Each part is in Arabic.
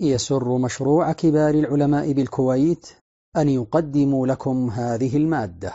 يسر مشروع كبار العلماء بالكويت أن يقدم لكم هذه المادة.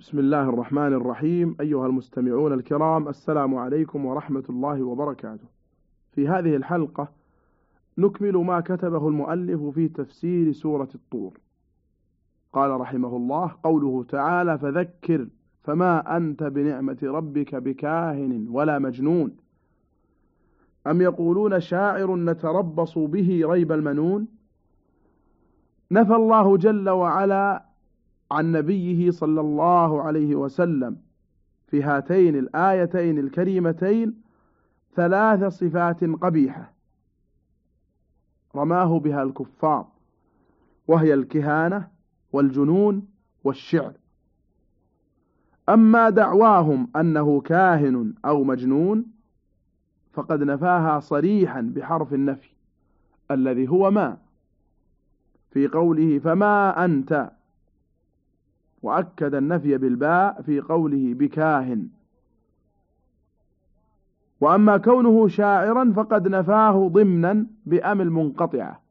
بسم الله الرحمن الرحيم. أيها المستمعون الكرام السلام عليكم ورحمة الله وبركاته. في هذه الحلقة نكمل ما كتبه المؤلف في تفسير سورة الطور. قال رحمه الله قوله تعالى فذكر فما أنت بنعمة ربك بكاهن ولا مجنون أم يقولون شاعر نتربص به ريب المنون؟ نفى الله جل وعلا عن نبيه صلى الله عليه وسلم في هاتين الآيتين الكريمتين ثلاث صفات قبيحة. رماه بها الكفار وهي الكهانة والجنون والشعر. أما دعواهم أنه كاهن أو مجنون فقد نفاها صريحا بحرف النفي الذي هو ما. في قوله فما أنت؟ وأكد النفي بالباء في قوله بكاهن. وأما كونه شاعرا فقد نفاه ضمنا بأم المنقطعة.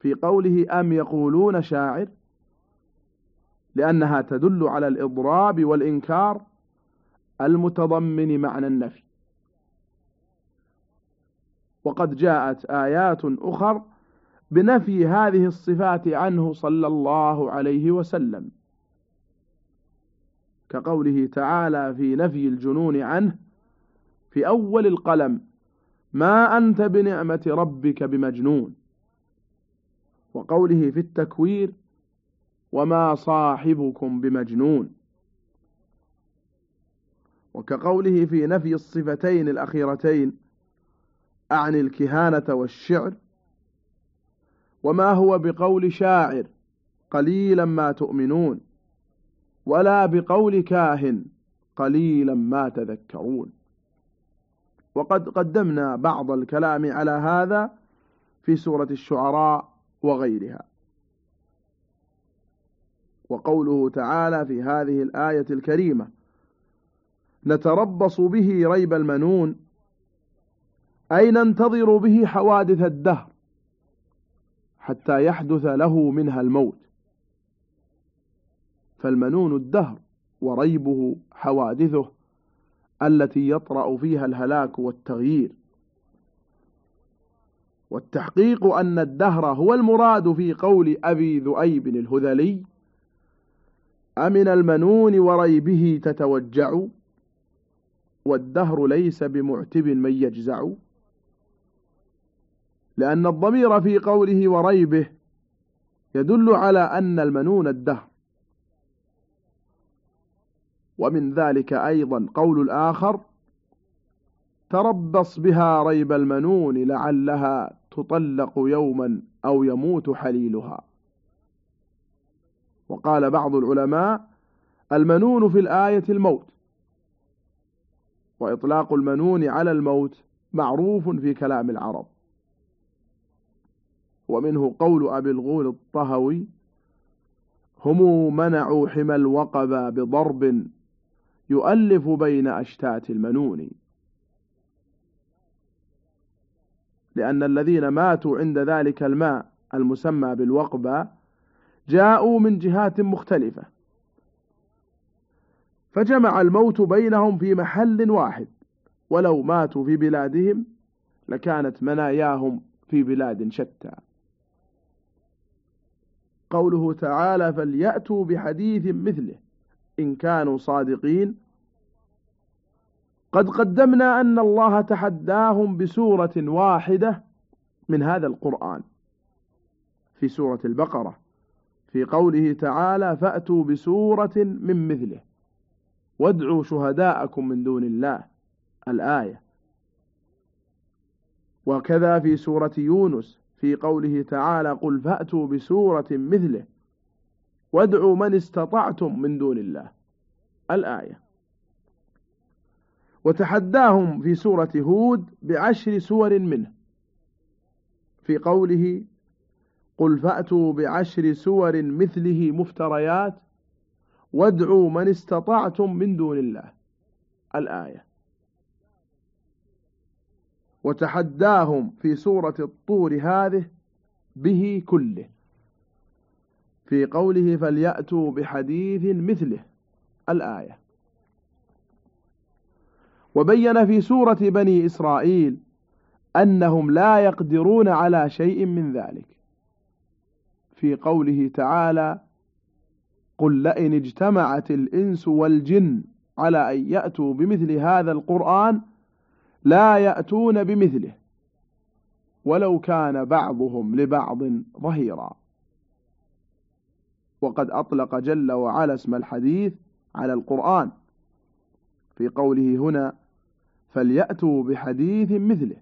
في قوله أم يقولون شاعر؟ لأنها تدل على الإضراب والإنكار المتضمن معنى النفي. وقد جاءت آيات أخر بنفي هذه الصفات عنه صلى الله عليه وسلم. كقوله تعالى في نفي الجنون عنه في أول القلم ما أنت بنعمة ربك بمجنون وقوله في التكوير وما صاحبكم بمجنون وكقوله في نفي الصفتين الأخيرتين أعني الكهانة والشعر وما هو بقول شاعر قليلا ما تؤمنون ولا بقول كاهن قليلا ما تذكرون. وقد قدمنا بعض الكلام على هذا في سورة الشعراء وغيرها. وقوله تعالى في هذه الآية الكريمة نتربص به ريب المنون أي ننتظر به حوادث الدهر حتى يحدث له منها الموت. فالمنون الدهر وريبه حوادثه التي يطرأ فيها الهلاك والتغيير. والتحقيق أن الدهر هو المراد في قول أبي ذؤيب الهذلي أمن المنون وريبه تتوجع والدهر ليس بمعتب من يجزع. لأن الضمير في قوله وريبه يدل على أن المنون الدهر. ومن ذلك أيضا قول الآخر تربص بها ريب المنون لعلها تطلق يوما أو يموت حليلها. وقال بعض العلماء المنون في الآية الموت. وإطلاق المنون على الموت معروف في كلام العرب. ومنه قول أبي الغول الطهوي هم منعوا حمى الوقب بضرب يؤلف بين أشتات المنون. لأن الذين ماتوا عند ذلك الماء المسمى بالوقبة جاءوا من جهات مختلفة. فجمع الموت بينهم في محل واحد. ولو ماتوا في بلادهم لكانت مناياهم في بلاد شتى. قوله تعالى فليأتوا بحديث مثله. إن كانوا صادقين. قد قدمنا أن الله تحداهم بسورة واحدة من هذا القرآن. في سورة البقرة. في قوله تعالى فأتوا بسورة من مثله. وادعوا شهداءكم من دون الله. الآية. وكذا في سورة يونس. في قوله تعالى قل فأتوا بسورة مثله وادعوا من استطعتم من دون الله. الآية. وتحداهم في سورة هود بعشر سور منه. في قوله قل فأتوا بعشر سور مثله مفتريات وادعوا من استطعتم من دون الله. الآية. وتحداهم في سورة الطور هذه به كله. في قوله فليأتوا بحديث مثله الآية. وبين في سورة بني إسرائيل أنهم لا يقدرون على شيء من ذلك. في قوله تعالى قل لئن اجتمعت الإنس والجن على أن يأتوا بمثل هذا القرآن لا يأتون بمثله ولو كان بعضهم لبعض ظهيرا. وقد أطلق جل وعلا اسم الحديث على القرآن. في قوله هنا فليأتوا بحديث مثله.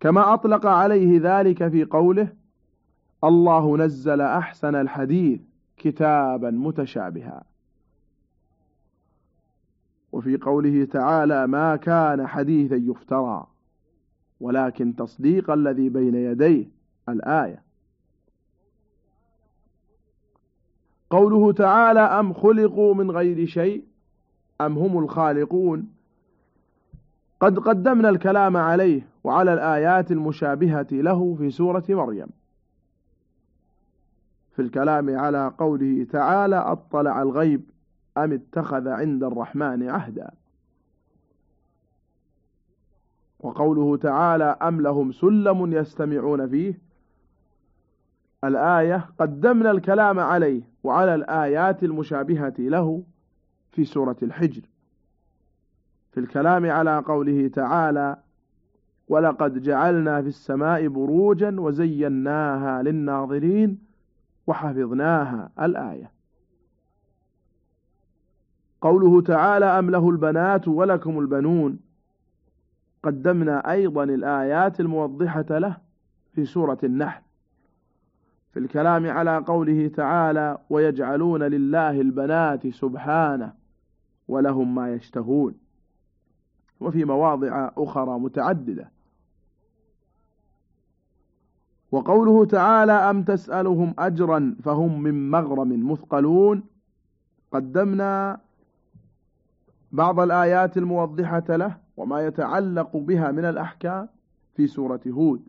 كما أطلق عليه ذلك في قوله الله نزل أحسن الحديث كتابا متشابها. وفي قوله تعالى ما كان حديثا يفترى ولكن تصديق الذي بين يديه الآية. قوله تعالى أم خلقوا من غير شيء أم هم الخالقون؟ قد قدمنا الكلام عليه وعلى الآيات المشابهة له في سورة مريم. في الكلام على قوله تعالى أطلع الغيب أم اتخذ عند الرحمن عهدا؟ وقوله تعالى أم لهم سلم يستمعون فيه. الآية قدمنا الكلام عليه وعلى الآيات المشابهة له في سورة الحجر. في الكلام على قوله تعالى ولقد جعلنا في السماء بروجا وزيناها للناظرين وحفظناها الآية. قوله تعالى أم له البنات ولكم البنون. قدمنا أيضا الآيات الموضحة له في سورة النحل. في الكلام على قوله تعالى ويجعلون لله البنات سبحانه ولهم ما يشتهون وفي مواضع أخرى متعددة. وقوله تعالى أم تسألهم أجرا فهم من مغرم مثقلون قدمنا بعض الآيات الموضحة له وما يتعلق بها من الأحكام في سورة هود.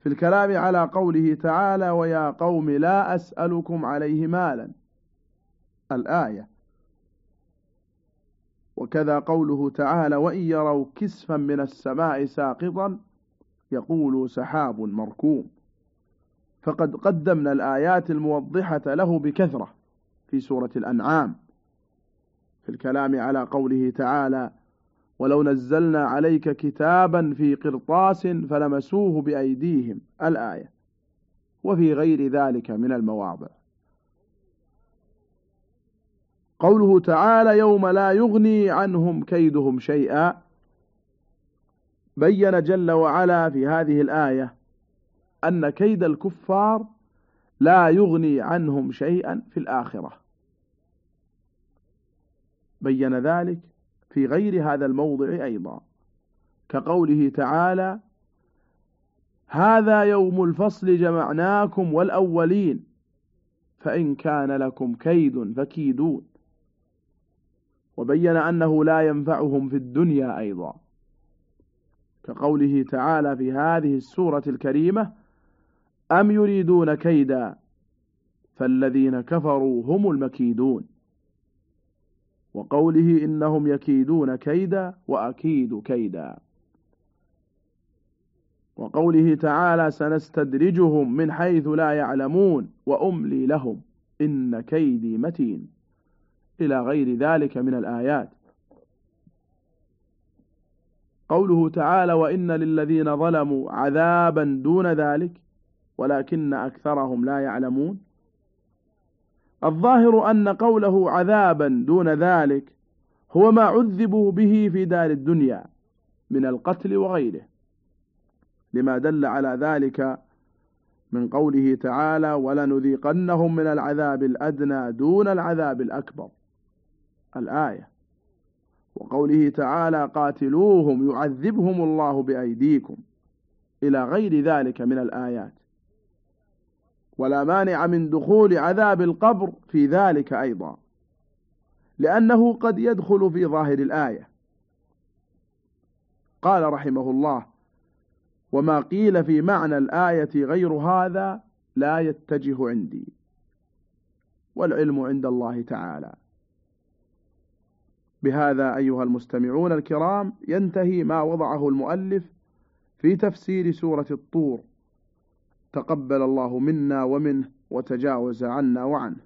في الكلام على قوله تعالى ويا قوم لا أسألكم عليه مالا. الآية. وكذا قوله تعالى وإن يروا كسفا من السماء ساقطا يقول سحاب مركوم. فقد قدمنا الآيات الموضحة له بكثرة في سورة الأنعام. في الكلام على قوله تعالى ولو نزلنا عليك كتابا في قرطاس فلمسوه بأيديهم الآية. وفي غير ذلك من المواضع. قوله تعالى يوم لا يغني عنهم كيدهم شيئا بين جل وعلا في هذه الآية أن كيد الكفار لا يغني عنهم شيئا في الآخرة. بين ذلك في غير هذا الموضع أيضا كقوله تعالى هذا يوم الفصل جمعناكم والأولين فإن كان لكم كيد فكيدون وبين أنه لا ينفعهم في الدنيا أيضا كقوله تعالى في هذه السورة الكريمة أم يريدون كيدا فالذين كفروا هم المكيدون وقوله إنهم يكيدون كيدا وأكيد كيدا. وقوله تعالى سنستدرجهم من حيث لا يعلمون وأملي لهم إن كيدي متين. إلى غير ذلك من الآيات. قوله تعالى وإن للذين ظلموا عذابا دون ذلك ولكن أكثرهم لا يعلمون. الظاهر أن قوله عذابا دون ذلك هو ما عذبوا به في دار الدنيا من القتل وغيره. لما دل على ذلك من قوله تعالى ولنذيقنهم من العذاب الأدنى دون العذاب الأكبر الآية. وقوله تعالى قاتلوهم يعذبهم الله بأيديكم إلى غير ذلك من الآيات. ولا مانع من دخول عذاب القبر في ذلك أيضا لأنه قد يدخل في ظاهر الآية. قال رحمه الله وما قيل في معنى الآية غير هذا لا يتجه عندي والعلم عند الله تعالى. بهذا أيها المستمعون الكرام ينتهي ما وضعه المؤلف في تفسير سورة الطور. تقبل الله منا ومنه وتجاوز عنا وعنه.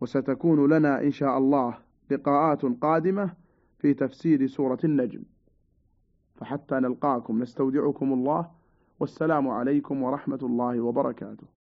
وستكون لنا إن شاء الله لقاءات قادمة في تفسير سورة النجم. فحتى نلقاكم نستودعكم الله. والسلام عليكم ورحمة الله وبركاته.